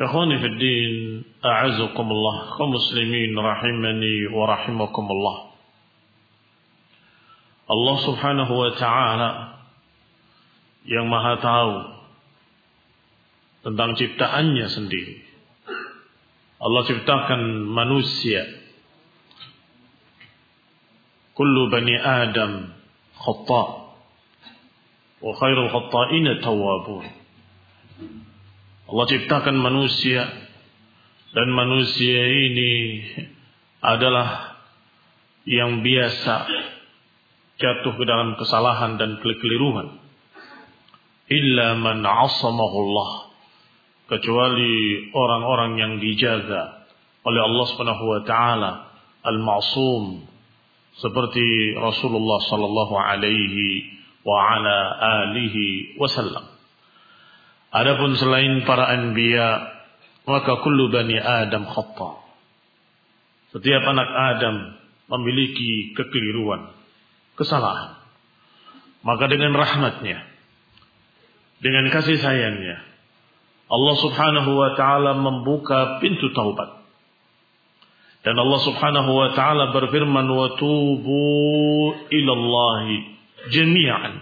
إخواني في الدين أعزكم الله كمسلمين رحمني ورحمكم الله subhanahu wa ta'ala yang maha tahu tentang ciptaannya sendiri Allah ciptakan manusia. Kullu bani Adam khata. Wa khairul khata'ina tawwabun. Allah ciptakan manusia dan manusia ini adalah yang biasa jatuh ke dalam kesalahan dan kekeliruan. Illa man 'asamahu Allah kecuali orang-orang yang dijaga oleh Allah Subhanahu wa taala al-ma'sum seperti Rasulullah sallallahu alaihi wa ala alihi wasallam. Adapun selain para anbiya maka kullu bani Adam khata. Setiap anak Adam memiliki kekeliruan, kesalahan. Maka dengan rahmatnya, dengan kasih sayangnya, Allah Subhanahu wa taala membuka pintu taubat. Dan Allah Subhanahu wa taala berfirman wa tubu ila Allah jami'an.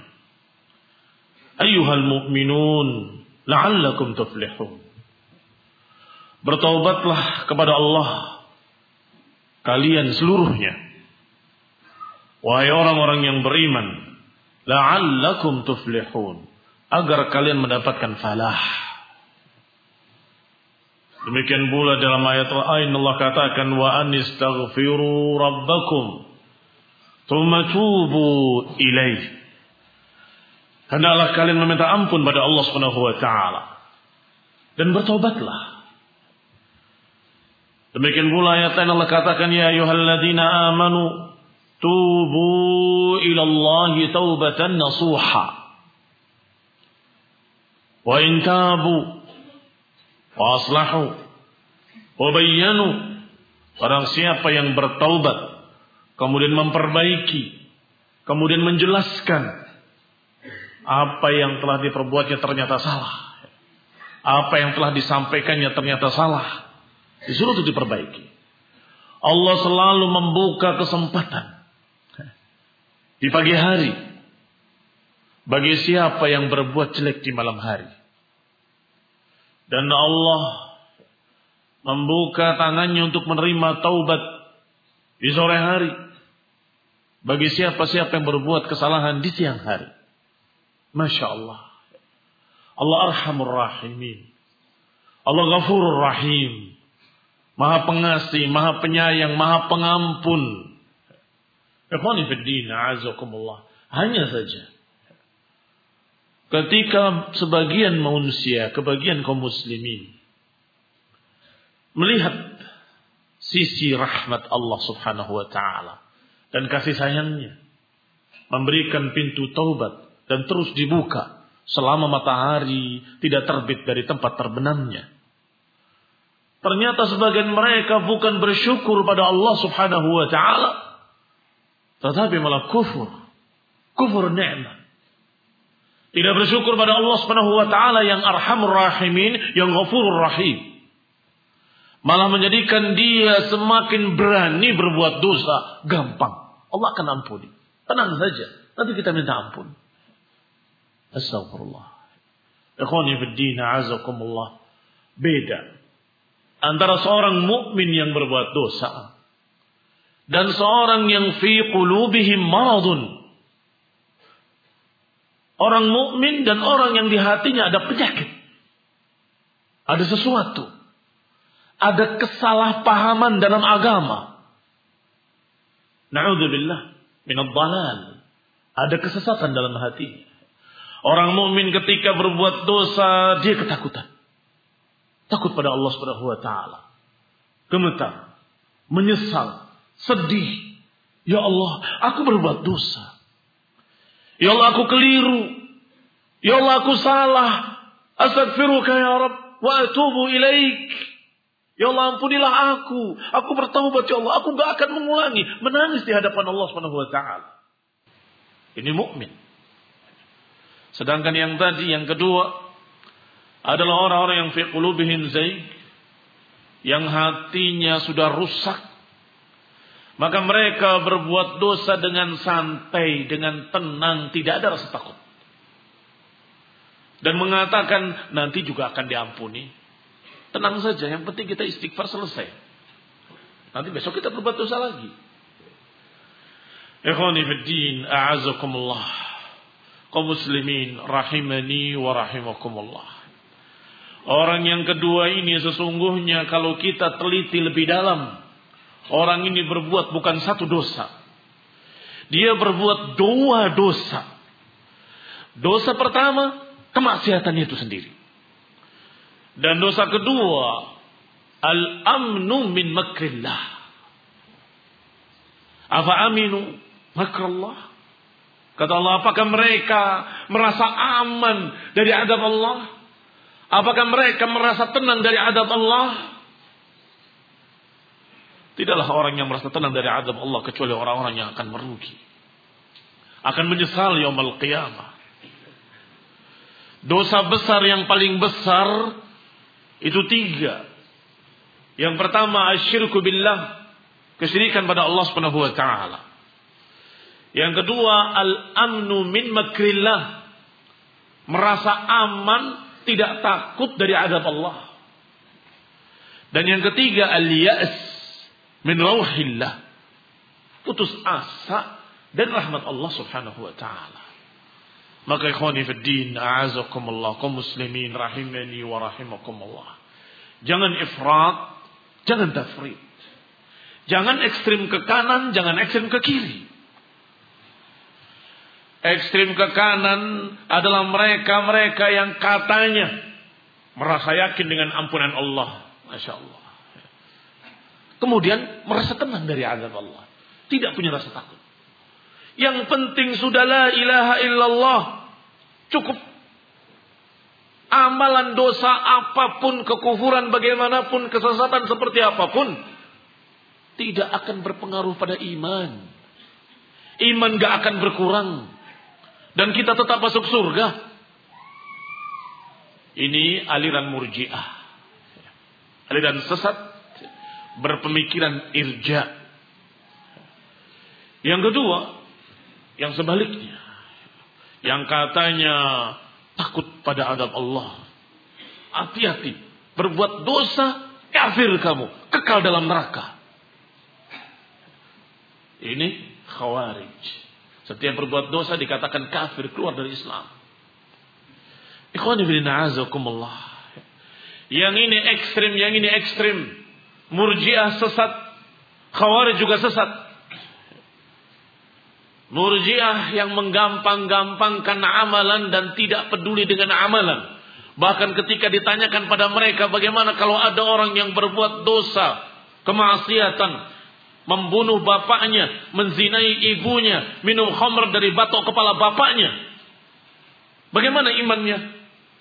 Ayyuhal mu'minun la'allakum tuflihun. Bertaubatlah kepada Allah kalian seluruhnya. Wahai orang-orang yang beriman, la'allakum tuflihun, agar kalian mendapatkan falah. Demikian pula dalam ayat lain Allah katakan wa anistaghfiru rabbakum thumma tubu ilaih. Hendaklah kalian meminta ampun pada Allah Subhanahu wa taala dan bertobatlah. Demikian pula ayat lain Allah katakan ya ayyuhalladzina amanu tubu ila Allah taubatan nasuha. Wa in tabu waslahu wabayyanu orang siapa yang bertaubat kemudian memperbaiki kemudian menjelaskan apa yang telah diperbuatnya ternyata salah. Apa yang telah disampaikannya ternyata salah. Disuruh untuk diperbaiki. Allah selalu membuka kesempatan. Di pagi hari. Bagi siapa yang berbuat jelek di malam hari. Dan Allah membuka tangannya untuk menerima taubat di sore hari. Bagi siapa-siapa yang berbuat kesalahan di siang hari. Masya Allah. Allah arhamur rahimin. Allah ghafurur rahim. Maha pengasih, maha penyayang, maha pengampun. Hanya saja. Ketika sebagian manusia, kebagian kaum muslimin. Melihat sisi rahmat Allah subhanahu wa ta'ala. Dan kasih sayangnya. Memberikan pintu taubat. Dan terus dibuka. Selama matahari tidak terbit dari tempat terbenamnya Ternyata sebagian mereka bukan bersyukur pada Allah subhanahu wa ta'ala. Tetapi malah kufur. Kufur ni'mah. Tidak bersyukur pada Allah subhanahu wa ta'ala yang arhamur rahimin, yang ghafurur rahim. Malah menjadikan dia semakin berani berbuat dosa. Gampang. Allah akan ampuni. Tenang saja. Nanti kita minta ampun. Astagfirullah. Ikhwani fi din, azakumullah. Beda antara seorang mukmin yang berbuat dosa dan seorang yang fi qulubihim maradun. Orang mukmin dan orang yang di hatinya ada penyakit. Ada sesuatu. Ada kesalahpahaman dalam agama. Na'udzubillah minad. Ada kesesatan dalam hati. Orang mukmin ketika berbuat dosa dia ketakutan. Takut pada Allah Subhanahu wa taala. Gemetar, menyesal, sedih. Ya Allah, aku berbuat dosa. Ya Allah, aku keliru. Ya Allah, aku salah. Astagfiruka ya Rabb wa atubu ilaik. Ya Allah ampunilah aku. Aku bertaubat ya Allah. Aku gak akan mengulangi. Menangis di hadapan Allah Subhanahu wa taala. Ini mukmin. Sedangkan yang tadi yang kedua adalah orang-orang yang fi qulubihim yang hatinya sudah rusak maka mereka berbuat dosa dengan santai, dengan tenang, tidak ada rasa takut. Dan mengatakan nanti juga akan diampuni. Tenang saja, yang penting kita istighfar selesai. Nanti besok kita berbuat dosa lagi. Ikhwani fiddin, a'azakumullah. Kaum muslimin, rahimani wa rahimakumullah. Orang yang kedua ini sesungguhnya kalau kita teliti lebih dalam. Orang ini berbuat bukan satu dosa. Dia berbuat dua dosa. Dosa pertama, kemaksiatan itu sendiri. Dan dosa kedua, al-amnu min makrillah. Apa aminu makrullah? Kata Allah, apakah mereka merasa aman dari adab Allah? Apakah mereka merasa tenang dari adab Allah? Tidaklah orang yang merasa tenang dari adab Allah kecuali orang-orang yang akan merugi. Akan menyesal yaumul qiyamah. Dosa besar yang paling besar itu tiga. Yang pertama asyirku billah, kesyirikan pada Allah Subhanahu wa taala. Yang kedua al-amnu min makrillah, merasa aman tidak takut dari azab Allah. Dan yang ketiga al-ya'as min rauhillah. Putus asa dan rahmat Allah Subhanahu wa taala. Maka ikhwani fi din, a'azakumullah, kaum muslimin rahimani wa rahimakumullah. Jangan ifrat, jangan tafrid. Jangan ekstrim ke kanan, jangan ekstrim ke kiri. Ekstrim ke kanan adalah mereka-mereka yang katanya merasa yakin dengan ampunan Allah. Masya Allah. Kemudian merasa tenang dari azab Allah. Tidak punya rasa takut. Yang penting sudah la ilaha illallah. Cukup. Amalan dosa apa pun, kekufuran bagaimanapun, kesesatan seperti apa pun. Tidak akan berpengaruh pada iman. Iman gak akan berkurang dan kita tetap masuk surga. Ini aliran murjiah. Aliran sesat berpemikiran irja. Yang kedua, Yang sebaliknya. Yang katanya takut pada adab Allah. Hati-hati. Berbuat dosa, kafir kamu. Kekal dalam neraka. Ini khawarij. Setiap berbuat dosa dikatakan kafir keluar dari Islam. Yang ini ekstrim, yang ini ekstrim. Murjiah sesat. Khawarij juga sesat. Murjiah yang menggampang-gampangkan amalan dan tidak peduli dengan amalan. Bahkan ketika ditanyakan pada mereka bagaimana kalau ada orang yang berbuat dosa, kemaksiatan, membunuh bapaknya, menzinai ibunya, minum khamr dari batok kepala bapaknya. Bagaimana imannya?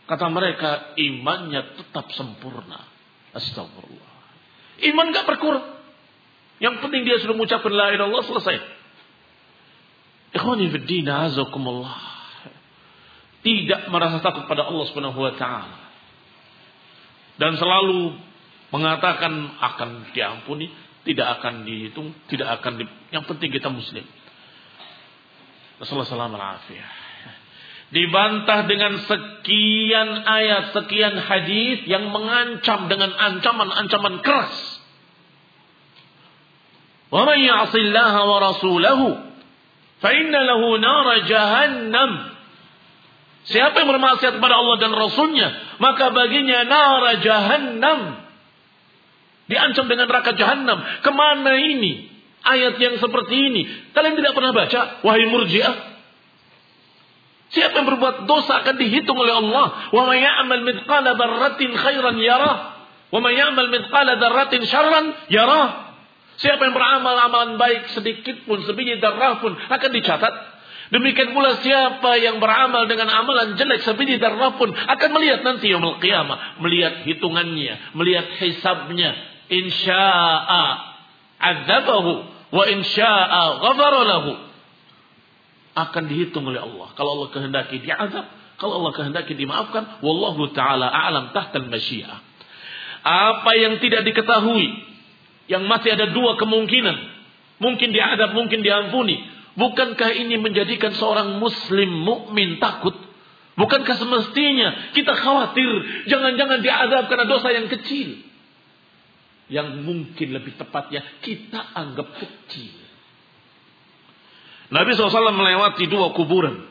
Kata mereka, imannya tetap sempurna. Astagfirullah. Iman gak berkurang. Yang penting dia sudah mengucapkan la ilaha illallah selesai. Ikhwani. Tidak merasa takut pada Allah Subhanahu wa taala. Dan selalu mengatakan akan diampuni, tidak akan dihitung, tidak akan di, yang penting kita muslim. Rasulullah sallallahu Dibantah dengan sekian ayat, sekian hadis yang mengancam dengan ancaman-ancaman keras. Wa man ya'sillaha wa rasulahu Fa'inna lahu nara jahannam. Siapa yang bermaksiat kepada Allah dan Rasulnya, maka baginya nara jahannam. Diancam dengan neraka jahannam. Ke mana ini? Ayat yang seperti ini. Kalian tidak pernah baca? Wahai murjiah. Siapa yang berbuat dosa akan dihitung oleh Allah. Wa may ya'mal mithqala khairan yarah. Wa may ya'mal mithqala dzarratin syarran yarah. Siapa yang beramal amalan baik sedikit pun, sebiji darah pun akan dicatat. Demikian pula siapa yang beramal dengan amalan jelek sebiji darah pun akan melihat nanti yang qiyamah. Melihat hitungannya, melihat hisabnya. Insya'a azabahu wa insya'a ghafara lahu. Akan dihitung oleh Allah. Kalau Allah kehendaki diazab, kalau Allah kehendaki dimaafkan, wallahu taala a'lam tahtal masyiah. Apa yang tidak diketahui yang masih ada dua kemungkinan. Mungkin diadab, mungkin diampuni. Bukankah ini menjadikan seorang muslim mukmin takut? Bukankah semestinya kita khawatir jangan-jangan diadab karena dosa yang kecil? Yang mungkin lebih tepatnya kita anggap kecil. Nabi SAW melewati dua kuburan.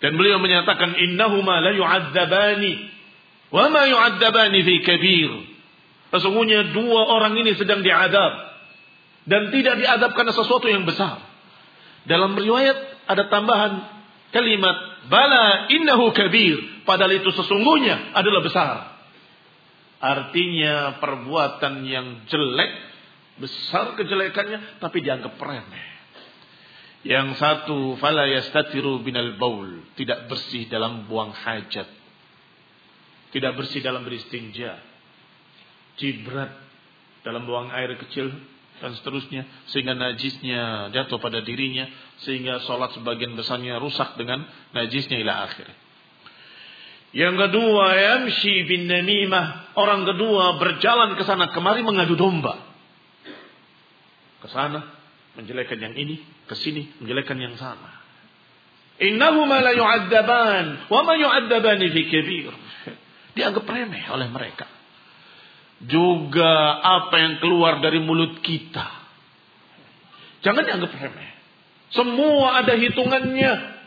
Dan beliau menyatakan, Innahuma la yu'adzabani. Wa ma yu'adzabani fi kabir. Sesungguhnya dua orang ini sedang diadab. Dan tidak diadab karena sesuatu yang besar. Dalam riwayat ada tambahan kalimat bala innahu kabir. Padahal itu sesungguhnya adalah besar. Artinya perbuatan yang jelek, besar kejelekannya, tapi dianggap remeh. Yang satu, fala yastatiru binal baul. Tidak bersih dalam buang hajat. Tidak bersih dalam beristinja cibrat dalam buang air kecil dan seterusnya sehingga najisnya jatuh pada dirinya sehingga sholat sebagian besarnya rusak dengan najisnya ila akhir. Yang kedua, yamshi bin namimah. Orang kedua berjalan ke sana kemari mengadu domba. Ke sana menjelekan yang ini, ke sini menjelekan yang sana. Innahuma la yu'addaban wa ma yu'addabani fi kabir. Dianggap remeh oleh mereka juga apa yang keluar dari mulut kita. Jangan dianggap remeh. Semua ada hitungannya.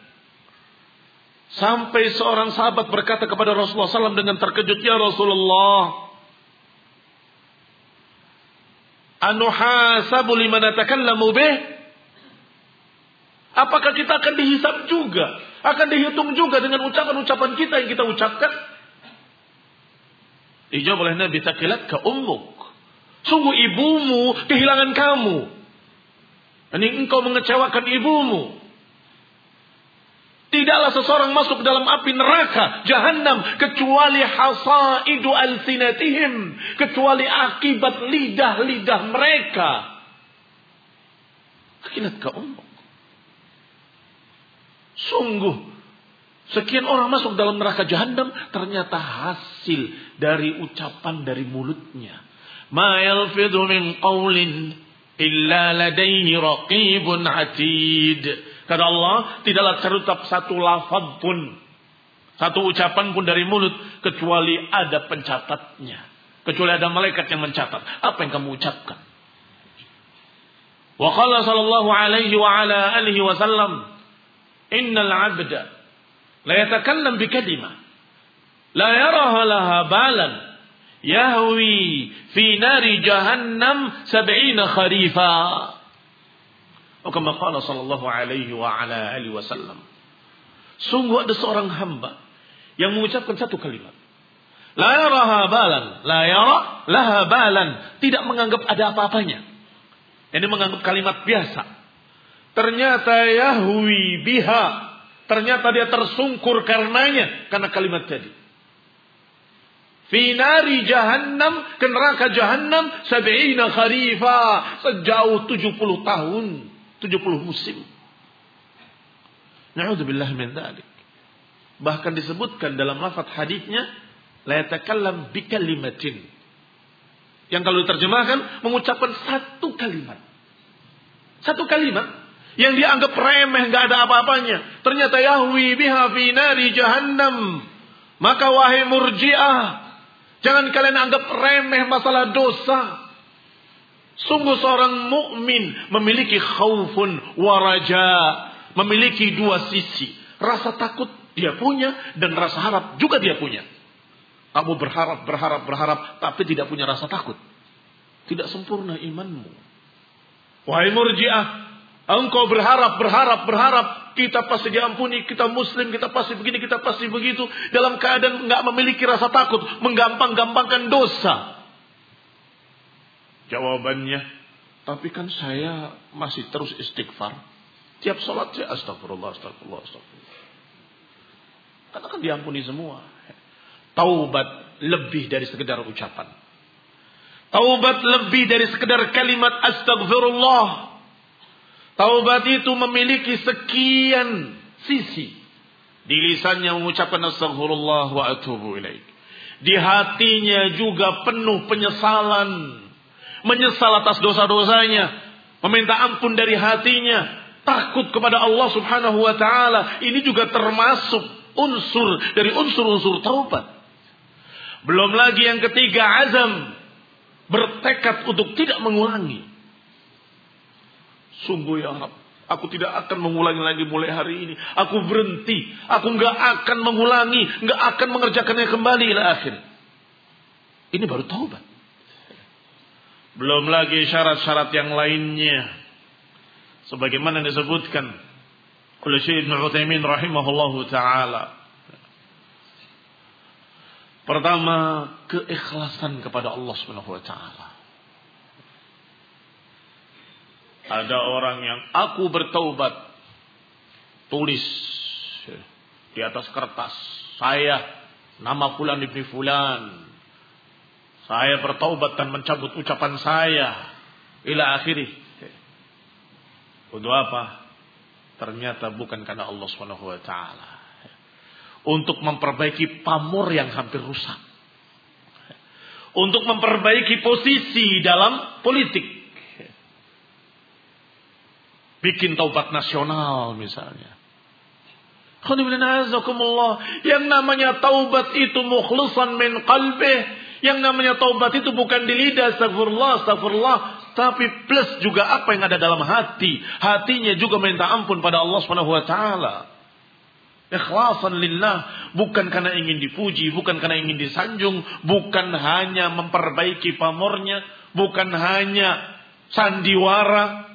Sampai seorang sahabat berkata kepada Rasulullah SAW dengan terkejut, Ya Rasulullah, Anuhasabu liman atakallamu bih? Apakah kita akan dihisap juga? Akan dihitung juga dengan ucapan-ucapan kita yang kita ucapkan? Dijawab oleh Nabi takilat ke ummuk. Sungguh ibumu kehilangan kamu. Ini engkau mengecewakan ibumu. Tidaklah seseorang masuk dalam api neraka, jahanam, kecuali hasaidu alsinatihim. Kecuali akibat lidah-lidah mereka. Ke ummuk. Sungguh Sekian orang masuk dalam neraka jahanam ternyata hasil dari ucapan dari mulutnya. Ma yalfidhu min qawlin illa ladaihi raqibun atid. Kata Allah, tidaklah terucap satu lafaz pun, satu ucapan pun dari mulut kecuali ada pencatatnya. Kecuali ada malaikat yang mencatat apa yang kamu ucapkan. Wa qala sallallahu alaihi wa ala alihi wasallam, "Innal 'abda la yatakallam bi kalimah la yaraha laha balan yahwi fi nari jahannam sab'ina kharifa." Kama qala sallallahu alaihi wa ala alihi wasallam. Sungguh ada seorang hamba yang mengucapkan satu kalimat. La yaraha balan, la yara laha balan, tidak menganggap ada apa-apanya. Ini menganggap kalimat biasa. Ternyata yahwi biha, ternyata dia tersungkur karenanya karena kalimat tadi. Finari jahannam, ke neraka jahannam, sabi'ina kharifa, sejauh 70 tahun. 70 musim. Na'udzubillah min dzalik. Bahkan disebutkan dalam lafaz hadisnya la yatakallam bi kalimatin. Yang kalau diterjemahkan mengucapkan satu kalimat. Satu kalimat yang dianggap remeh nggak ada apa-apanya. Ternyata yahwi biha fi nari jahannam. Maka wahai murji'ah, jangan kalian anggap remeh masalah dosa. Sungguh seorang mukmin memiliki khaufun waraja, memiliki dua sisi. Rasa takut dia punya dan rasa harap juga dia punya. Kamu berharap, berharap, berharap, tapi tidak punya rasa takut. Tidak sempurna imanmu. Wahai murjiah, engkau berharap, berharap, berharap, kita pasti diampuni, kita muslim, kita pasti begini, kita pasti begitu. Dalam keadaan nggak memiliki rasa takut, menggampang-gampangkan dosa. Jawabannya, tapi kan saya masih terus istighfar. Tiap sholat saya astagfirullah, astagfirullah, astagfirullah. Karena kan diampuni semua. Taubat lebih dari sekedar ucapan. Taubat lebih dari sekedar kalimat astagfirullah. Taubat itu memiliki sekian sisi. Di lisannya mengucapkan astagfirullah wa atubu ilaih. Di hatinya juga penuh penyesalan menyesal atas dosa-dosanya, meminta ampun dari hatinya, takut kepada Allah Subhanahu wa taala. Ini juga termasuk unsur dari unsur-unsur taubat. Belum lagi yang ketiga azam, bertekad untuk tidak mengulangi. Sungguh ya Rab, aku tidak akan mengulangi lagi mulai hari ini. Aku berhenti, aku nggak akan mengulangi, nggak akan mengerjakannya kembali ila akhir. Ini baru taubat. Belum lagi syarat-syarat yang lainnya. Sebagaimana disebutkan oleh Syekh Ibn Uthaymin rahimahullahu ta'ala. Pertama, keikhlasan kepada Allah Subhanahu wa taala. Ada orang yang aku bertaubat tulis di atas kertas saya nama fulan ibni fulan saya bertaubat dan mencabut ucapan saya. Ila akhiri. Untuk apa? Ternyata bukan karena Allah Subhanahu wa taala. Untuk memperbaiki pamor yang hampir rusak. Untuk memperbaiki posisi dalam politik. Bikin taubat nasional misalnya. Yang namanya taubat itu mukhlisan min qalbih yang namanya taubat itu bukan di lidah, astagfirullah, astagfirullah. Tapi plus juga apa yang ada dalam hati. Hatinya juga minta ampun pada Allah Subhanahu wa taala. Ikhlasan lillah, bukan karena ingin dipuji, bukan karena ingin disanjung, bukan hanya memperbaiki pamornya, bukan hanya sandiwara.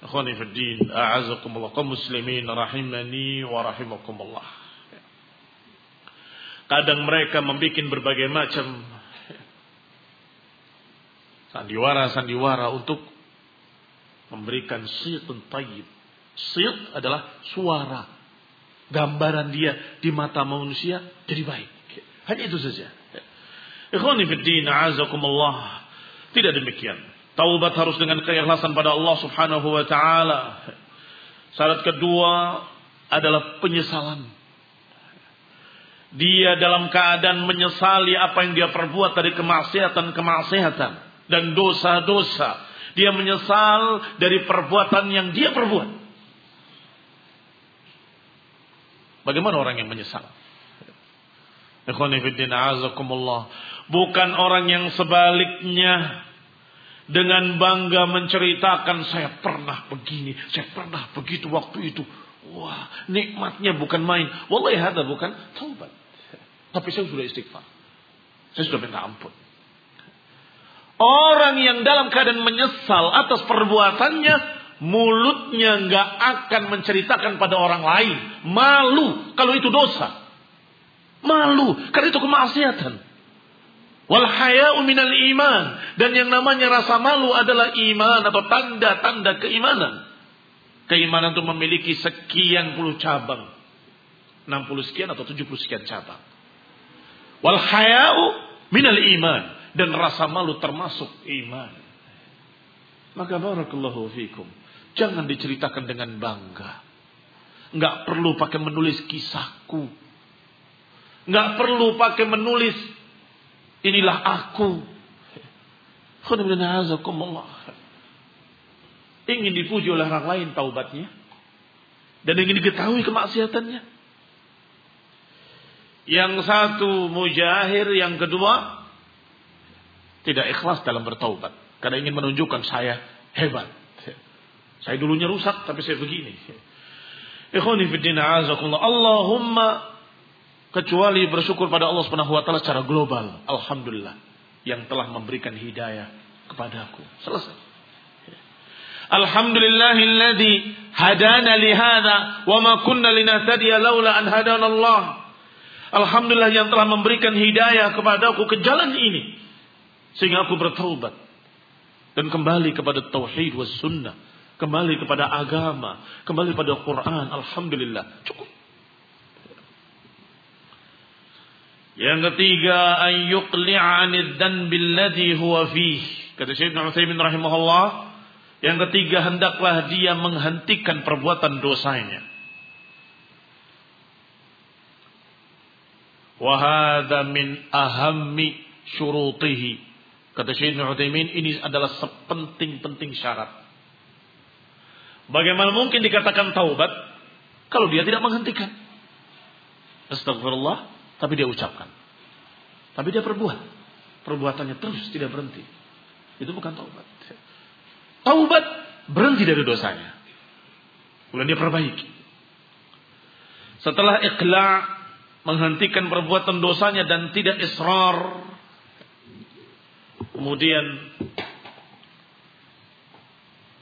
Akhwani fi din, a'azakumullah muslimin rahimani wa rahimakumullah. Kadang mereka membuat berbagai macam sandiwara-sandiwara untuk memberikan situn tayyib. Sit adalah suara. Gambaran dia di mata manusia jadi baik. Hanya itu saja. Ikhwani fiddin, azakumullah. Tidak demikian. Taubat harus dengan keikhlasan pada Allah subhanahu wa ta'ala. Syarat kedua adalah penyesalan dia dalam keadaan menyesali apa yang dia perbuat dari kemaksiatan-kemaksiatan dan dosa-dosa Dia menyesal dari perbuatan yang dia perbuat. Bagaimana orang yang menyesal? Bukan orang yang sebaliknya dengan bangga menceritakan saya pernah begini, saya pernah begitu waktu itu. Wah, nikmatnya bukan main. Wallahi ada bukan taubat. Tapi saya sudah istighfar. Saya sudah minta ampun. Orang yang dalam keadaan menyesal atas perbuatannya, mulutnya nggak akan menceritakan pada orang lain. Malu kalau itu dosa. Malu karena itu kemaksiatan. Wal haya'u minal iman. Dan yang namanya rasa malu adalah iman atau tanda-tanda keimanan. Keimanan itu memiliki sekian puluh cabang. 60 sekian atau 70 sekian cabang. Wal haya'u minal iman. Dan rasa malu termasuk iman. Maka barakallahu fikum. Jangan diceritakan dengan bangga. Enggak perlu pakai menulis kisahku. Enggak perlu pakai menulis inilah aku. Ingin dipuji oleh orang lain taubatnya. Dan ingin diketahui kemaksiatannya. Yang satu mujahir, yang kedua tidak ikhlas dalam bertaubat. Karena ingin menunjukkan saya hebat. Saya dulunya rusak tapi saya begini. Ikhwani Allahumma kecuali bersyukur pada Allah Subhanahu wa taala secara global. Alhamdulillah yang telah memberikan hidayah kepadaku. Selesai. Alhamdulillahilladzi hadana li hadza wa ma kunna linahtadiya laula an hadana Allah. Alhamdulillah yang telah memberikan hidayah kepadaku ke jalan ini sehingga aku bertaubat dan kembali kepada tauhid was sunnah, kembali kepada agama, kembali pada Quran. Alhamdulillah. Cukup. Yang ketiga, ayyuqli'a 'anid dzanbi alladhi huwa fih. Kata Syekh Utsaimin rahimahullah, yang ketiga hendaklah dia menghentikan perbuatan dosanya. Wa hadha min ahammi syurutihi. Kata Syekh Utsaimin, ini adalah sepenting-penting syarat. Bagaimana mungkin dikatakan taubat kalau dia tidak menghentikan? Astagfirullah, tapi dia ucapkan. Tapi dia perbuat. Perbuatannya terus tidak berhenti. Itu bukan taubat. Taubat berhenti dari dosanya. Kemudian dia perbaiki. Setelah ikhla menghentikan perbuatan dosanya dan tidak israr. Kemudian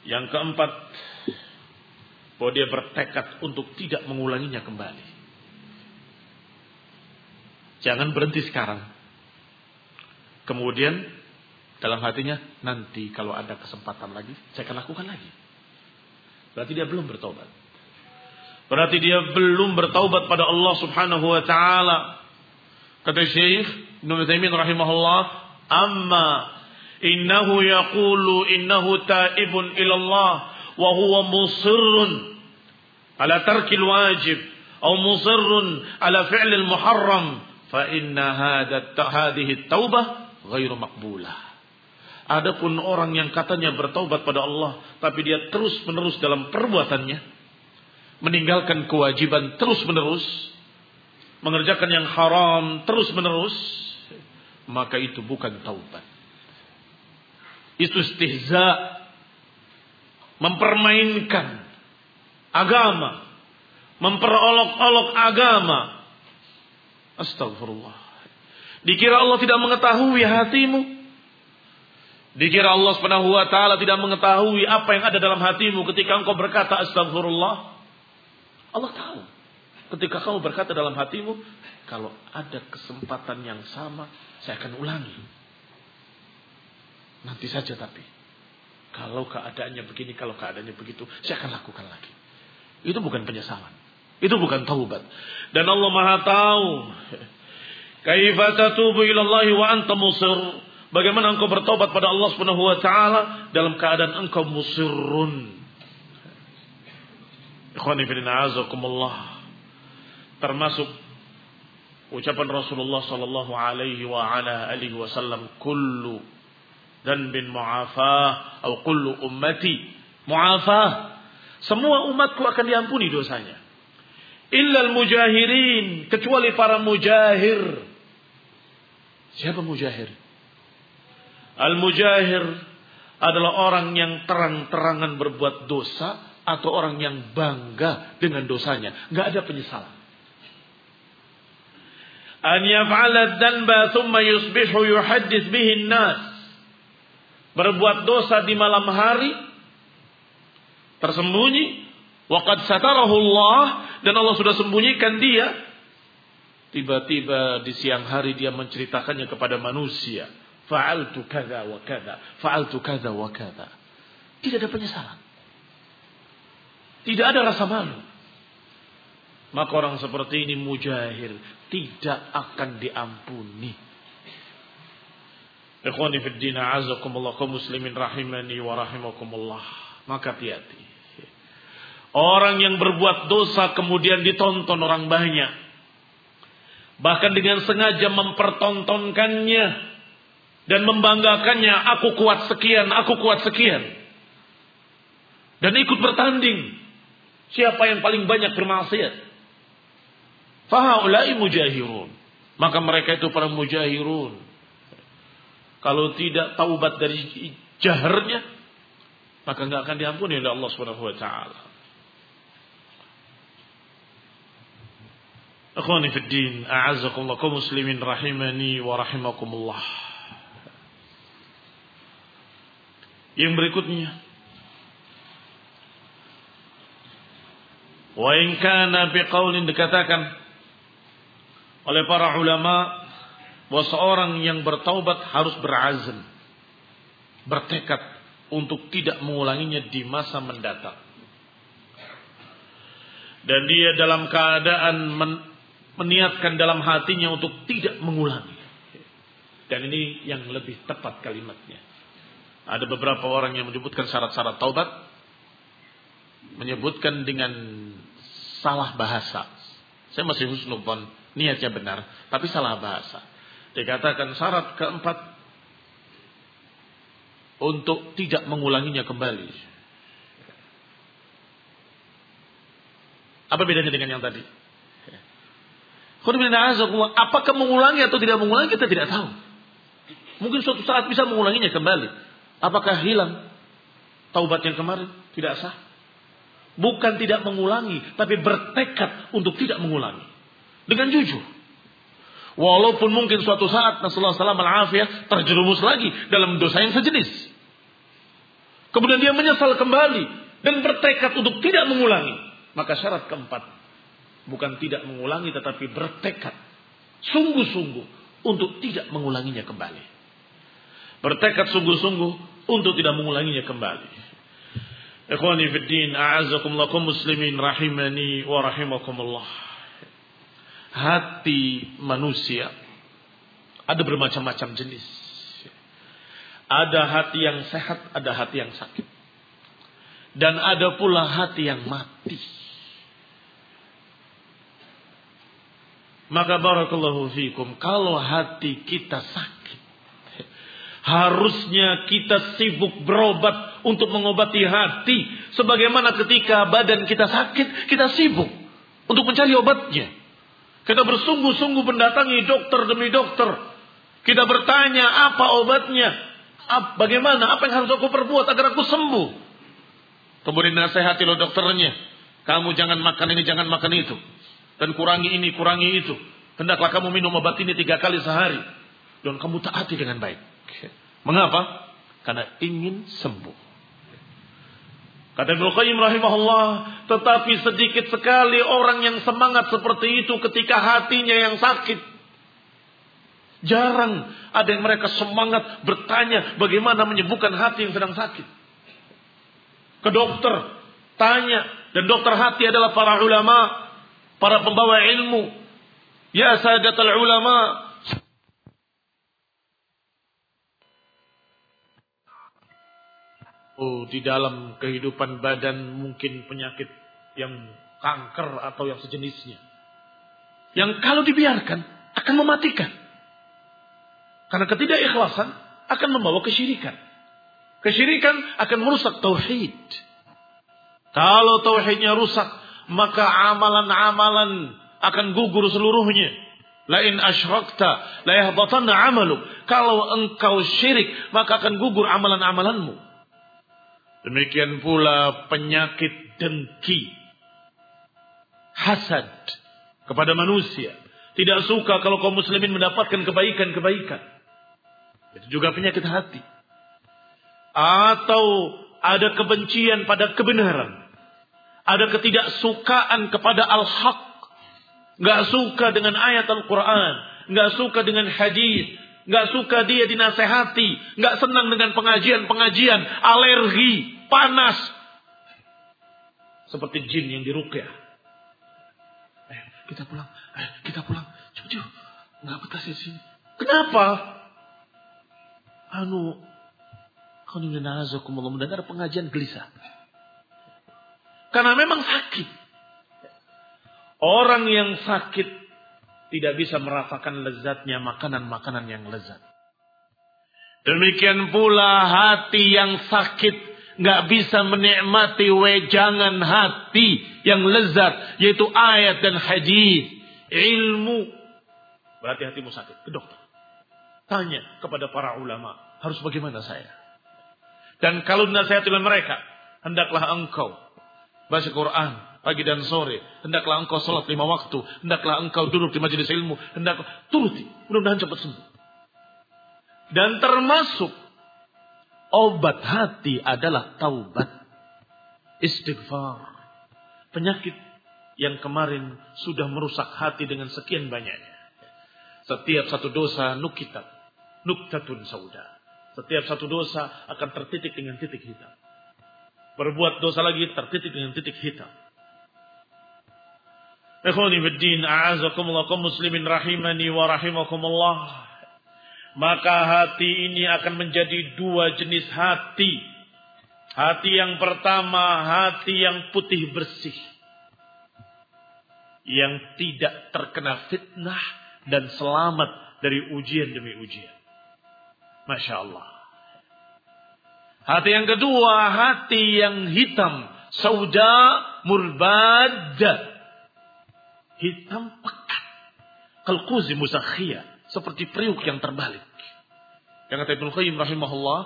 yang keempat bahwa dia bertekad untuk tidak mengulanginya kembali. Jangan berhenti sekarang. Kemudian dalam hatinya nanti kalau ada kesempatan lagi saya akan lakukan lagi. Berarti dia belum bertobat. Berarti dia belum bertaubat pada Allah Subhanahu wa taala. Kata Syekh Ibnu Taimin rahimahullah, "Amma innahu yaqulu innahu taibun ila Allah wa huwa musirrun ala tarkil wajib atau musirrun ala fi'lil muharram fa inna hadhihi taubah ghairu maqbulah. Adapun orang yang katanya bertaubat pada Allah tapi dia terus-menerus dalam perbuatannya meninggalkan kewajiban terus-menerus mengerjakan yang haram terus-menerus maka itu bukan taubat. Itu istihza mempermainkan agama, memperolok-olok agama, Astagfirullah. Dikira Allah tidak mengetahui hatimu. Dikira Allah Subhanahu wa taala tidak mengetahui apa yang ada dalam hatimu ketika engkau berkata astagfirullah. Allah tahu. Ketika kamu berkata dalam hatimu, kalau ada kesempatan yang sama, saya akan ulangi. Nanti saja tapi. Kalau keadaannya begini, kalau keadaannya begitu, saya akan lakukan lagi. Itu bukan penyesalan. Itu bukan taubat. Dan Allah Maha tahu. Kaifa tatubu ila Allah wa anta musir? Bagaimana engkau bertobat pada Allah Subhanahu wa taala dalam keadaan engkau musirrun? Termasuk ucapan Rasulullah sallallahu alaihi wa ala alihi wasallam kullu dan bin mu'afah atau kullu ummati mu'afah. Semua umatku akan diampuni dosanya. Illal mujahirin, kecuali para mujahir. Siapa mujahir? Al-mujahir adalah orang yang terang-terangan berbuat dosa atau orang yang bangga dengan dosanya. Nggak ada penyesalan. An yaf'ala dhanba thumma yusbihu yuhaddith bihi nas berbuat dosa di malam hari tersembunyi waqad satarahu Allah dan Allah sudah sembunyikan dia. Tiba-tiba di siang hari dia menceritakannya kepada manusia. Fa'altu kadza wa kadza fa'altu kadza wa kadza tidak ada penyesalan tidak ada rasa malu maka orang seperti ini mujahir tidak akan diampuni Ikhwani fi din azakumullah kaum muslimin rahimani wa rahimakumullah. Maka hati-hati. Orang yang berbuat dosa kemudian ditonton orang banyak. Bahkan dengan sengaja mempertontonkannya dan membanggakannya, aku kuat sekian, aku kuat sekian. Dan ikut bertanding. Siapa yang paling banyak bermaksiat? Fahaulai mujahirun. Maka mereka itu para mujahirun kalau tidak taubat dari jaharnya, maka nggak akan diampuni oleh Allah Subhanahu wa taala. Akhwani fi din, a'azzakumullah muslimin rahimani wa rahimakumullah. Yang berikutnya Wa in kana biqaulin dikatakan oleh para ulama bahwa seorang yang bertaubat harus berazam, bertekad untuk tidak mengulanginya di masa mendatang. Dan dia dalam keadaan men meniatkan dalam hatinya untuk tidak mengulangi. Dan ini yang lebih tepat kalimatnya. Ada beberapa orang yang menyebutkan syarat-syarat taubat menyebutkan dengan salah bahasa. Saya masih husnubon, niatnya benar, tapi salah bahasa. Dikatakan syarat keempat untuk tidak mengulanginya kembali. Apa bedanya dengan yang tadi? Apakah mengulangi atau tidak mengulangi kita tidak tahu. Mungkin suatu saat bisa mengulanginya kembali. Apakah hilang taubat yang kemarin? Tidak sah. Bukan tidak mengulangi, tapi bertekad untuk tidak mengulangi. Dengan jujur. Walaupun mungkin suatu saat Rasulullah SAW terjerumus lagi dalam dosa yang sejenis. Kemudian dia menyesal kembali dan bertekad untuk tidak mengulangi. Maka syarat keempat. Bukan tidak mengulangi tetapi bertekad. Sungguh-sungguh untuk tidak mengulanginya kembali. Bertekad sungguh-sungguh untuk tidak mengulanginya kembali. Ikhwani fiddin, a'azakumullah muslimin rahimani wa rahimakumullah hati manusia ada bermacam-macam jenis. Ada hati yang sehat, ada hati yang sakit. Dan ada pula hati yang mati. Maka barakallahu fikum, kalau hati kita sakit, harusnya kita sibuk berobat untuk mengobati hati. Sebagaimana ketika badan kita sakit, kita sibuk untuk mencari obatnya. Kita bersungguh-sungguh mendatangi dokter demi dokter. Kita bertanya apa obatnya, bagaimana, apa yang harus aku perbuat agar aku sembuh. Kemudian nasihati lo dokternya. Kamu jangan makan ini, jangan makan itu. Dan kurangi ini, kurangi itu. Hendaklah kamu minum obat ini tiga kali sehari. Dan kamu taati dengan baik. Mengapa? Karena ingin sembuh. Kata Ibnu Qayyim rahimahullah, tetapi sedikit sekali orang yang semangat seperti itu ketika hatinya yang sakit. Jarang ada yang mereka semangat bertanya bagaimana menyembuhkan hati yang sedang sakit. Ke dokter, tanya. Dan dokter hati adalah para ulama, para pembawa ilmu. Ya sadatul ulama, Oh, di dalam kehidupan badan mungkin penyakit yang kanker atau yang sejenisnya. Yang kalau dibiarkan akan mematikan. Karena ketidakikhlasan akan membawa kesyirikan. Kesyirikan akan merusak tauhid. Kalau tauhidnya rusak, maka amalan-amalan akan gugur seluruhnya. Lain asyrakta, la amaluk. Kalau engkau syirik, maka akan gugur amalan-amalanmu. Demikian pula penyakit dengki, hasad kepada manusia. Tidak suka kalau kaum muslimin mendapatkan kebaikan-kebaikan. Itu juga penyakit hati. Atau ada kebencian pada kebenaran. Ada ketidaksukaan kepada al-haq. Gak suka dengan ayat Al-Quran. Gak suka dengan hadis. Gak suka dia dinasehati. Gak senang dengan pengajian-pengajian. Alergi. Panas. Seperti jin yang dirukyah. Eh, kita pulang. Eh, kita pulang. Cucu. Gak betah di sini. Kenapa? Anu. Mendengar pengajian gelisah. Karena memang sakit. Orang yang sakit tidak bisa merasakan lezatnya makanan-makanan yang lezat. Demikian pula hati yang sakit nggak bisa menikmati wejangan hati yang lezat yaitu ayat dan hadis, ilmu. Berarti hatimu sakit ke dokter. Tanya kepada para ulama, harus bagaimana saya? Dan kalau dinasihati oleh mereka, hendaklah engkau baca Quran pagi dan sore. Hendaklah engkau sholat lima waktu. Hendaklah engkau duduk di majelis ilmu. Hendaklah turuti. Mudah-mudahan cepat sembuh. Dan termasuk obat hati adalah taubat. Istighfar. Penyakit yang kemarin sudah merusak hati dengan sekian banyaknya. Setiap satu dosa nukitat. Nuktatun sauda. Setiap satu dosa akan tertitik dengan titik hitam. Berbuat dosa lagi tertitik dengan titik hitam. Ikhwani fiddin, a'azakumullah kaum muslimin rahimani wa rahimakumullah. Maka hati ini akan menjadi dua jenis hati. Hati yang pertama, hati yang putih bersih. Yang tidak terkena fitnah dan selamat dari ujian demi ujian. Masya Allah. Hati yang kedua, hati yang hitam. Sauda murbada. Hitam pekat. Kalkuzi musakhia. Seperti periuk yang terbalik. Yang kata Ibn Qayyim rahimahullah.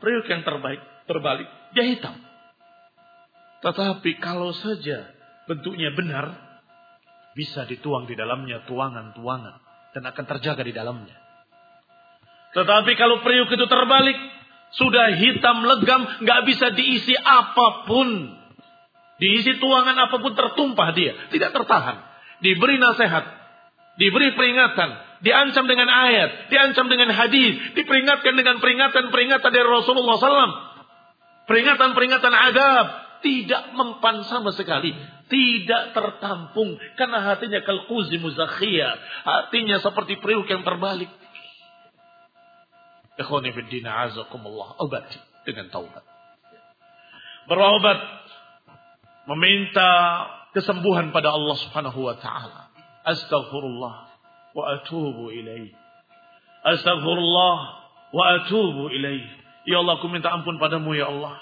Periuk yang terbaik, terbalik. Dia hitam. Tetapi kalau saja bentuknya benar. Bisa dituang di dalamnya tuangan-tuangan. Dan akan terjaga di dalamnya. Tetapi kalau periuk itu terbalik, sudah hitam legam, nggak bisa diisi apa pun. Diisi tuangan apa pun tertumpah dia, tidak tertahan. Diberi nasihat, diberi peringatan, diancam dengan ayat, diancam dengan hadis, diperingatkan dengan peringatan-peringatan dari Rasulullah SAW. Peringatan-peringatan adab tidak mempan sama sekali, tidak tertampung karena hatinya kalkuzi muzakhiyah, hatinya seperti periuk yang terbalik. Ikhwani fiddina azakumullah. Obati dengan taubat. Berobat. Meminta kesembuhan pada Allah subhanahu wa ta'ala. Astaghfirullah wa atubu ilaih. Astaghfirullah wa atubu ilaih. Ya Allah aku minta ampun padamu ya Allah.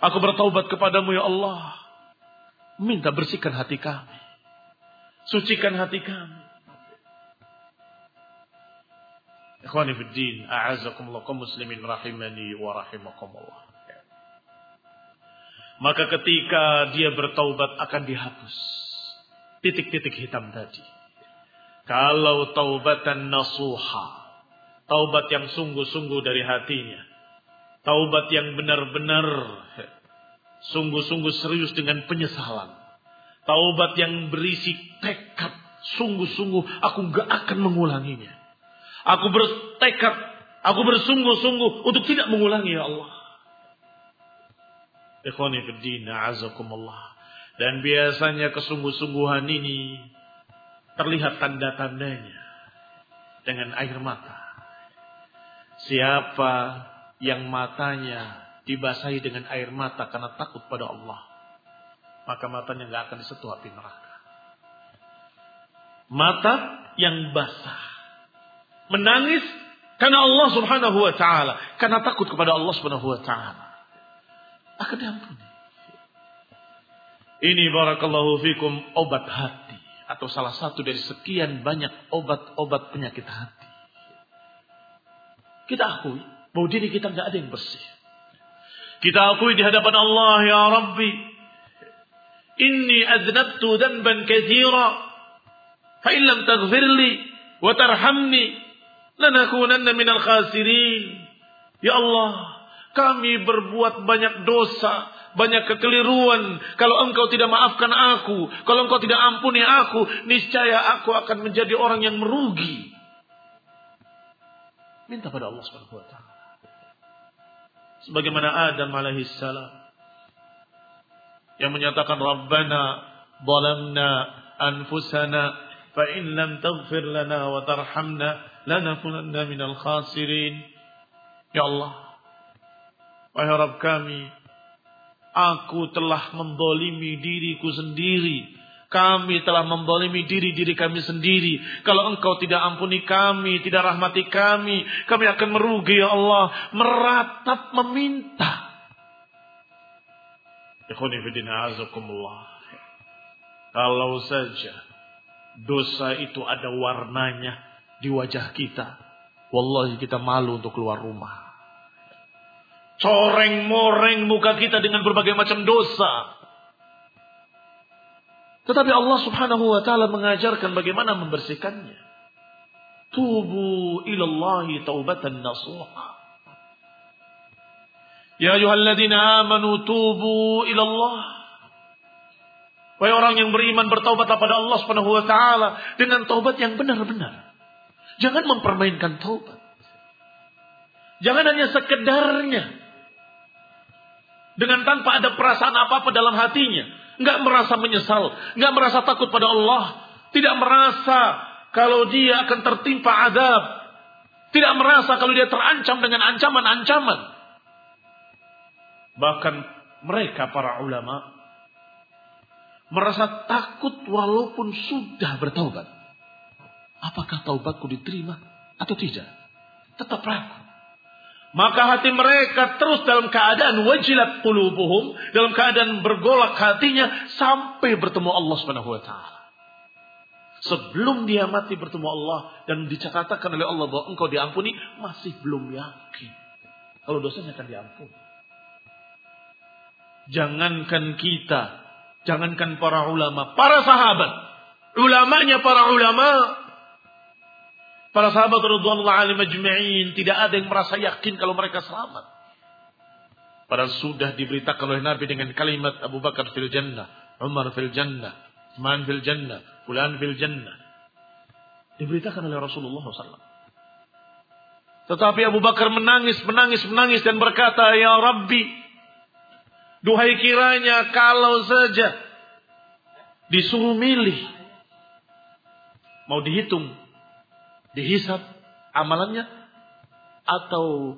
Aku bertaubat kepadamu ya Allah. Minta bersihkan hati kami. Sucikan hati kami. Ikhwani fi din, a'azakumullah kaum muslimin rahimani wa rahimakumullah. Maka ketika dia bertaubat akan dihapus. Titik-titik hitam tadi. Kalau taubatan nasuha, taubat yang sungguh-sungguh dari hatinya, taubat yang benar-benar. Sungguh-sungguh serius dengan penyesalan, taubat yang berisi tekad. Sungguh-sungguh aku gak akan mengulanginya. Aku bertekad, aku bersungguh-sungguh untuk tidak mengulangi ya Allah. Ikhwani fiddina azakumullah. Dan biasanya kesungguh-sungguhan ini terlihat tanda-tandanya dengan air mata. Siapa yang matanya dibasahi dengan air mata karena takut pada Allah, maka matanya nggak akan disentuh api neraka. Mata yang basah menangis Karena Allah subhanahu wa ta'ala. Karena takut kepada Allah subhanahu wa ta'ala. Akan diampuni. Ini barakallahu fikum obat hati. Atau salah satu dari sekian banyak obat-obat penyakit hati. Kita akui bahwa diri kita nggak ada yang bersih. Kita akui di hadapan Allah ya Rabbi. Inni aznabtu dhanban kathira. Fa in lam taghfir li wa lanakunanna minal khasirin. Ya Allah, kami berbuat banyak dosa, banyak kekeliruan. Kalau engkau tidak maafkan aku, kalau engkau tidak ampuni aku, niscaya aku akan menjadi orang yang merugi. Minta pada Allah Subhanahu wa taala. Sebagaimana Adam alaihissalam yang menyatakan Rabbana zalamna anfusana fa in lam taghfir lana wa tarhamna lanakunanna minal khasirin. Ya Allah, wahai Rabb kami, aku telah mendolimi diriku sendiri. Kami telah mendolimi diri-diri kami sendiri. Kalau engkau tidak ampuni kami, tidak rahmati kami, kami akan merugi ya Allah. Meratap meminta. Kalau saja dosa itu ada warnanya, di wajah kita. Wallahi kita malu untuk keluar rumah. Coreng-moreng muka kita dengan berbagai macam dosa. Tetapi Allah subhanahu wa ta'ala mengajarkan bagaimana membersihkannya. Tubu ilallahi taubatan nasuha. Ya ayuhalladzina amanu tubu ilallah. Wahai orang yang beriman bertaubat kepada Allah subhanahu wa ta'ala. Dengan taubat yang benar-benar. Jangan mempermainkan taubat. Jangan hanya sekedarnya. Dengan tanpa ada perasaan apa-apa dalam hatinya. Enggak merasa menyesal. Enggak merasa takut pada Allah. Tidak merasa kalau dia akan tertimpa azab. Tidak merasa kalau dia terancam dengan ancaman-ancaman. Bahkan mereka para ulama merasa takut walaupun sudah bertaubat. Apakah taubatku diterima atau tidak? Tetap ragu. Maka hati mereka terus dalam keadaan wajilat qulubuhum, dalam keadaan bergolak hatinya sampai bertemu Allah Subhanahu wa taala. Sebelum dia mati bertemu Allah dan dicatakan oleh Allah bahwa engkau diampuni, masih belum yakin kalau dosanya akan diampuni. Jangankan kita, jangankan para ulama, para sahabat, ulamanya para ulama Para sahabat radhiyallahu alaihi majma'in tidak ada yang merasa yakin kalau mereka selamat. Padahal sudah diberitakan oleh Nabi dengan kalimat Abu Bakar fil jannah, Umar fil jannah, Utsman fil jannah, Fulan fil jannah. Diberitakan oleh Rasulullah SAW. Tetapi Abu Bakar menangis, menangis, menangis dan berkata, Ya Rabbi, duhai kiranya kalau saja disuruh milih, mau dihitung dihisap amalannya atau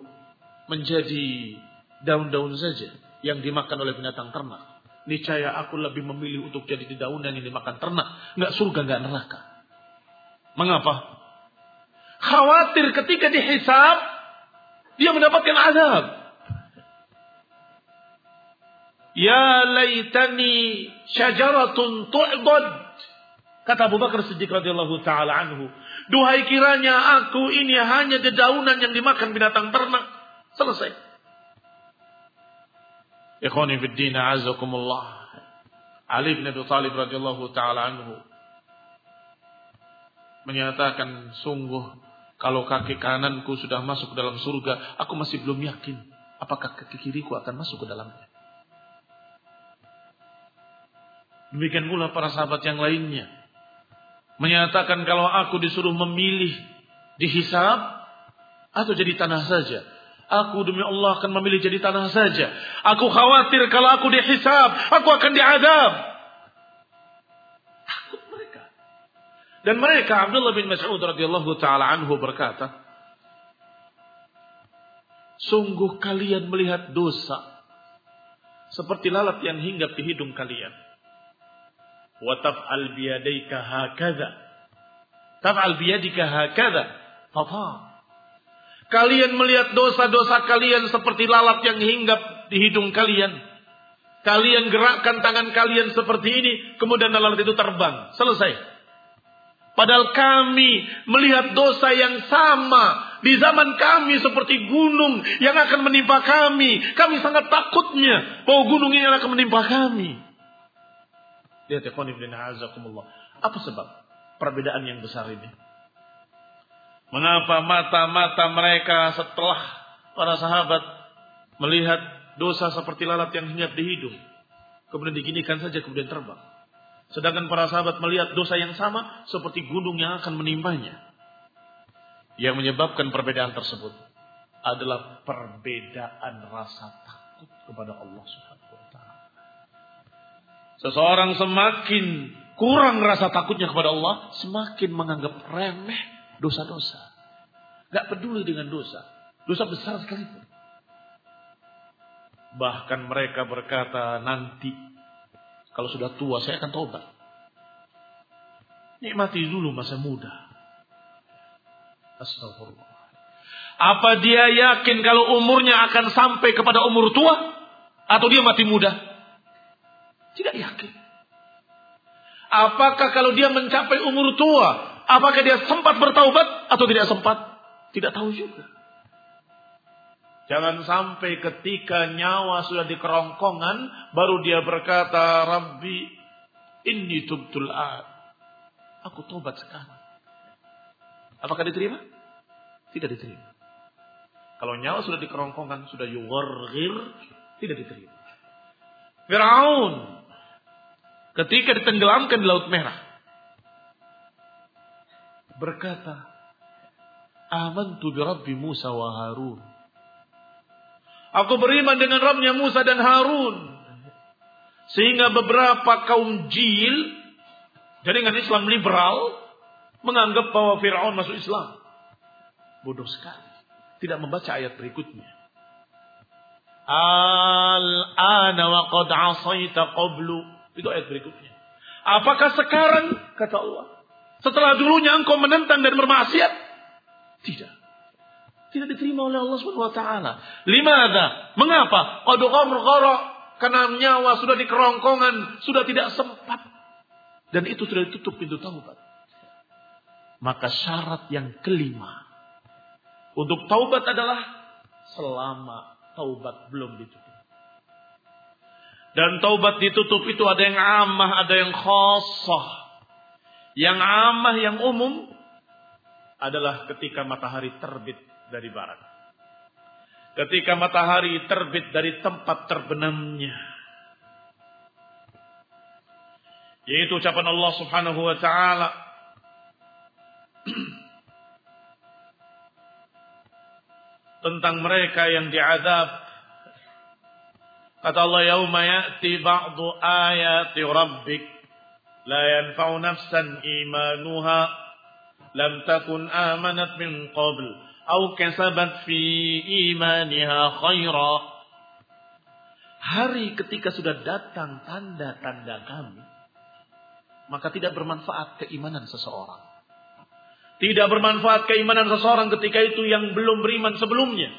menjadi daun-daun saja yang dimakan oleh binatang ternak. Niscaya aku lebih memilih untuk jadi di daunan yang dimakan ternak. Nggak surga, nggak neraka. Mengapa? Khawatir ketika dihisap, dia mendapatkan azab. Ya laitani syajaratun tu'dad. Kata Abu Bakar Siddiq radhiyallahu taala anhu, Duhai kiranya aku ini hanya dedaunan yang dimakan binatang ternak. Selesai. Ikhwani fi din azakumullah. Ali bin Abi Thalib radhiyallahu taala anhu menyatakan sungguh kalau kaki kananku sudah masuk ke dalam surga, aku masih belum yakin apakah kaki kiriku akan masuk ke dalamnya. Demikian pula para sahabat yang lainnya menyatakan kalau aku disuruh memilih dihisab atau jadi tanah saja. Aku demi Allah akan memilih jadi tanah saja. Aku khawatir kalau aku dihisab, aku akan diadab. Takut mereka. Dan mereka Abdullah bin Mas'ud radhiyallahu taala anhu berkata, Sungguh kalian melihat dosa seperti lalat yang hinggap di hidung kalian wa taf'al biyadayka hakadha taf'al biyadika hakadha fatar Kalian melihat dosa-dosa kalian seperti lalat yang hinggap di hidung kalian. Kalian gerakkan tangan kalian seperti ini, kemudian lalat itu terbang. Selesai. Padahal kami melihat dosa yang sama di zaman kami seperti gunung yang akan menimpa kami. Kami sangat takutnya bahwa gunung ini akan menimpa kami. Lihat ya Apa sebab perbedaan yang besar ini? Mengapa mata-mata mereka setelah para sahabat melihat dosa seperti lalat yang hinggap di hidung. Kemudian diginikan saja kemudian terbang. Sedangkan para sahabat melihat dosa yang sama seperti gunung yang akan menimpanya. Yang menyebabkan perbedaan tersebut adalah perbedaan rasa takut kepada Allah taala. Seseorang semakin kurang rasa takutnya kepada Allah, semakin menganggap remeh dosa-dosa. Gak peduli dengan dosa. Dosa besar sekalipun. Bahkan mereka berkata nanti kalau sudah tua saya akan tobat. Nikmati dulu masa muda. Astagfirullah. Apa dia yakin kalau umurnya akan sampai kepada umur tua? Atau dia mati muda? Tidak yakin. Apakah kalau dia mencapai umur tua, Apakah dia sempat bertaubat atau tidak sempat? Tidak tahu juga. Jangan sampai ketika nyawa sudah di kerongkongan, baru dia berkata, Rabbi, ini tubtul ad. Aku tobat sekarang. Apakah diterima? Tidak diterima. Kalau nyawa sudah di kerongkongan, sudah yuwargir, tidak diterima. Fir'aun ketika ditenggelamkan di Laut Merah, berkata, Amantu bi Rabbi Musa wa Harun. Aku beriman dengan Rabbnya Musa dan Harun. Sehingga beberapa kaum jil, jaringan Islam liberal, menganggap bahwa Fir'aun masuk Islam. Bodoh sekali. Tidak membaca ayat berikutnya. Al-ana wa qad asaita qablu. Itu ayat berikutnya. Apakah sekarang, kata Allah, setelah dulunya engkau menentang dan bermaksiat? Tidak. Tidak diterima oleh Allah Subhanahu wa taala. ada? Mengapa? Qad karena nyawa sudah di kerongkongan, sudah tidak sempat. Dan itu sudah ditutup pintu taubat. Maka syarat yang kelima untuk taubat adalah selama taubat belum ditutup. Dan taubat ditutup itu ada yang amah, ada yang khasah. Yang amah, yang umum adalah ketika matahari terbit dari barat. Ketika matahari terbit dari tempat terbenamnya. Yaitu ucapan Allah Subhanahu wa taala tentang mereka yang diazab. Kata Allah yauma ya'ti ba'du ayati rabbik la yanfa'u nafsan imanuha lam takun amanat min qabl aw kasabat fi imaniha khaira Hari ketika sudah datang tanda-tanda kami maka tidak bermanfaat keimanan seseorang. Tidak bermanfaat keimanan seseorang ketika itu yang belum beriman sebelumnya.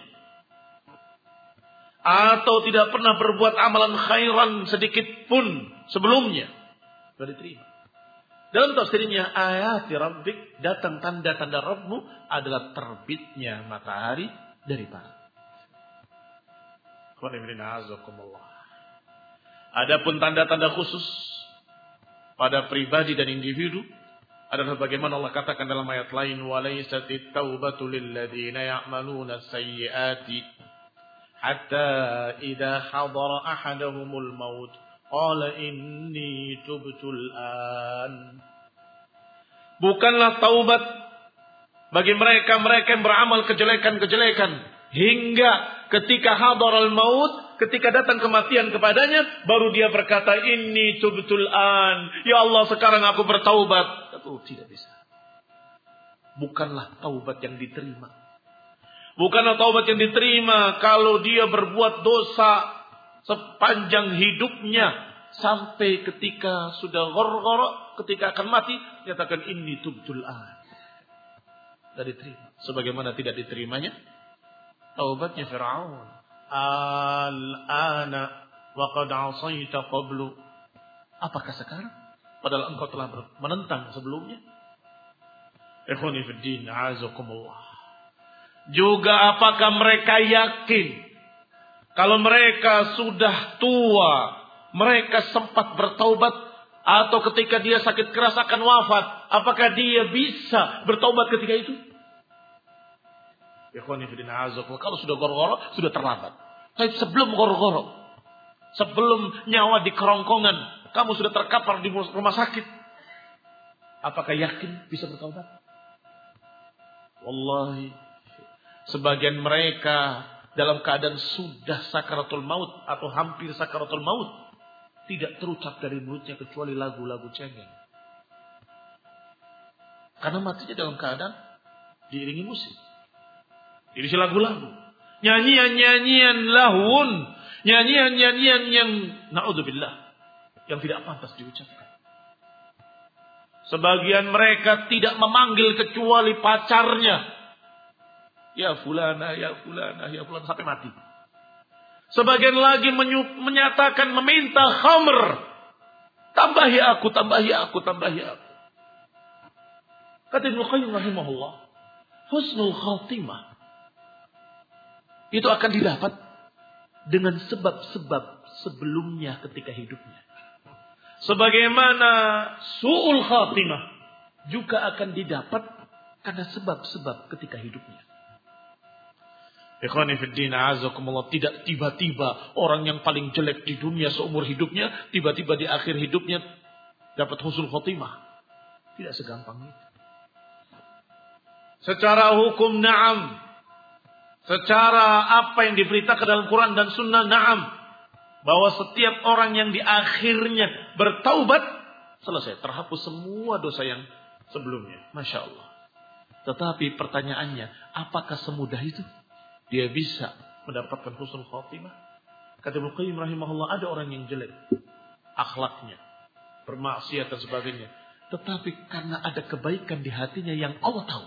Atau tidak pernah berbuat amalan khairan sedikit pun sebelumnya sudah diterima. Dalam tafsirnya ayat rabbik datang tanda-tanda Rabbmu adalah terbitnya matahari dari barat. Adapun tanda-tanda khusus pada pribadi dan individu adalah bagaimana Allah katakan dalam ayat lain walaisatit taubatu ya'maluna hatta idza hadara ahaduhumul maut Qala inni tubtul an. Bukanlah taubat bagi mereka-mereka yang beramal kejelekan-kejelekan hingga ketika hadar al maut, ketika datang kematian kepadanya, baru dia berkata inni tubtul an. Ya Allah, sekarang aku bertaubat. Oh, tidak bisa. Bukanlah taubat yang diterima. Bukanlah taubat yang diterima kalau dia berbuat dosa sepanjang hidupnya sampai ketika sudah gor-gor, ketika akan mati, nyatakan ini tubtul an. Tidak diterima. Sebagaimana tidak diterimanya Taubatnya Fir'aun. Al-ana wa qad asaita qablu. Apakah sekarang? Padahal engkau telah menentang sebelumnya. Ikhwani fiddin, azakumullah. Juga apakah mereka yakin kalau mereka sudah tua, mereka sempat bertaubat atau ketika dia sakit keras akan wafat, apakah dia bisa bertaubat ketika itu? Kalau sudah goro-goro, sudah terlambat. Tapi sebelum goro-goro, sebelum nyawa di kerongkongan, kamu sudah terkapar di rumah sakit. Apakah yakin bisa bertaubat? Wallahi, sebagian mereka dalam keadaan sudah sakaratul maut atau hampir sakaratul maut, tidak terucap dari mulutnya kecuali lagu-lagu cengeng. Karena matinya dalam keadaan diiringi musik. Diisi lagu-lagu. Nyanyian-nyanyian lahun. Nyanyian-nyanyian yang na'udzubillah. Yang tidak pantas diucapkan. Sebagian mereka tidak memanggil kecuali pacarnya. Ya fulana, ya fulana, ya fulana sampai mati. Sebagian lagi menyatakan meminta khamr. Tambahi aku, tambahi aku, tambahi aku. Kata Ibnu Qayyim rahimahullah. Husnul khatimah itu akan didapat dengan sebab-sebab sebelumnya ketika hidupnya. Sebagaimana su'ul khatimah juga akan didapat karena sebab-sebab ketika hidupnya. Ikhwani azakumullah tidak tiba-tiba orang yang paling jelek di dunia seumur hidupnya tiba-tiba di akhir hidupnya dapat husnul khatimah. Tidak segampang itu. Secara hukum na'am secara apa yang diberitakan dalam Quran dan Sunnah, naam. Bahwa setiap orang yang di akhirnya bertaubat, selesai. Terhapus semua dosa yang sebelumnya. Masya Allah. Tetapi pertanyaannya, apakah semudah itu? Dia bisa mendapatkan husnul khatimah? Kata Ibnu Qayyim rahimahullah, ada orang yang jelek. Akhlaknya, bermaksiat dan sebagainya. Tetapi karena ada kebaikan di hatinya yang Allah tahu.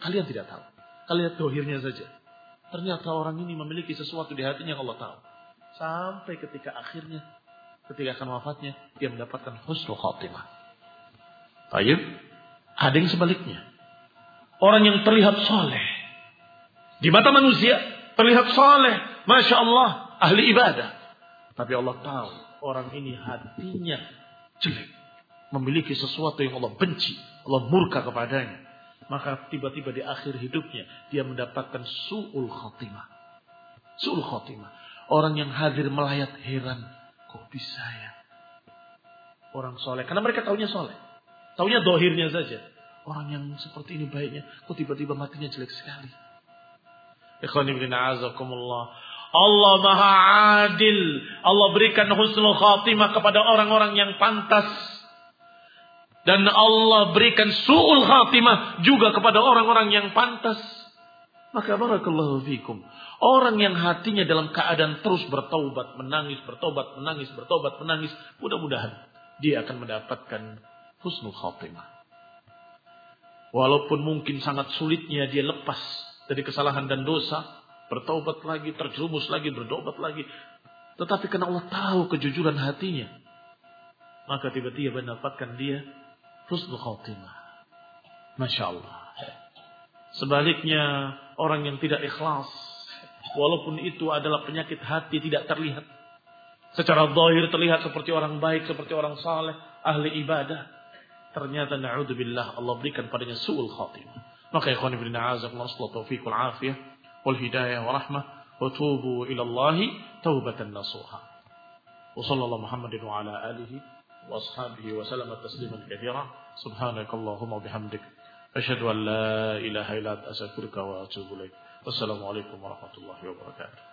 Kalian tidak tahu. Kalian dohirnya saja. Ternyata orang ini memiliki sesuatu di hatinya yang Allah tahu. Sampai ketika akhirnya, ketika akan wafatnya, dia mendapatkan husnul khatimah. Baik, ada yang sebaliknya. Orang yang terlihat soleh. Di mata manusia, terlihat soleh. Masya Allah, ahli ibadah. Tapi Allah tahu, orang ini hatinya jelek. Memiliki sesuatu yang Allah benci. Allah murka kepadanya maka tiba-tiba di akhir hidupnya dia mendapatkan su'ul khatimah. Su'ul khatimah. Orang yang hadir melayat heran. Kok bisa ya? Orang soleh. Karena mereka tahunya soleh. Tahunya dohirnya saja. Orang yang seperti ini baiknya. Kok tiba-tiba matinya jelek sekali. Allah maha adil. Allah berikan husnul khatimah kepada orang-orang yang pantas dan Allah berikan su'ul khatimah juga kepada orang-orang yang pantas. Maka barakallahu fikum. Orang yang hatinya dalam keadaan terus bertaubat, menangis, bertobat, menangis, bertobat, menangis. Mudah-mudahan dia akan mendapatkan husnul khatimah. Walaupun mungkin sangat sulitnya dia lepas dari kesalahan dan dosa. Bertaubat lagi, terjerumus lagi, bertobat lagi. Tetapi karena Allah tahu kejujuran hatinya. Maka tiba-tiba mendapatkan dia husnul khatimah. Masya Allah. Sebaliknya orang yang tidak ikhlas. Walaupun itu adalah penyakit hati tidak terlihat. Secara zahir terlihat seperti orang baik, seperti orang saleh, ahli ibadah. Ternyata na'udzubillah Allah berikan padanya su'ul khatimah. نقي إخواني بالله عزكم الله صلى التوفيق والعافية والهداية ورحمة وتوبوا إلى الله توبة نصوحة وصلى الله محمد وعلى آله وأصحابه وسلم تسليما كثيرا سبحانك اللهم وبحمدك أشهد أن لا إله إلا أنت أستغفرك وأتوب إليك والسلام عليكم ورحمة الله وبركاته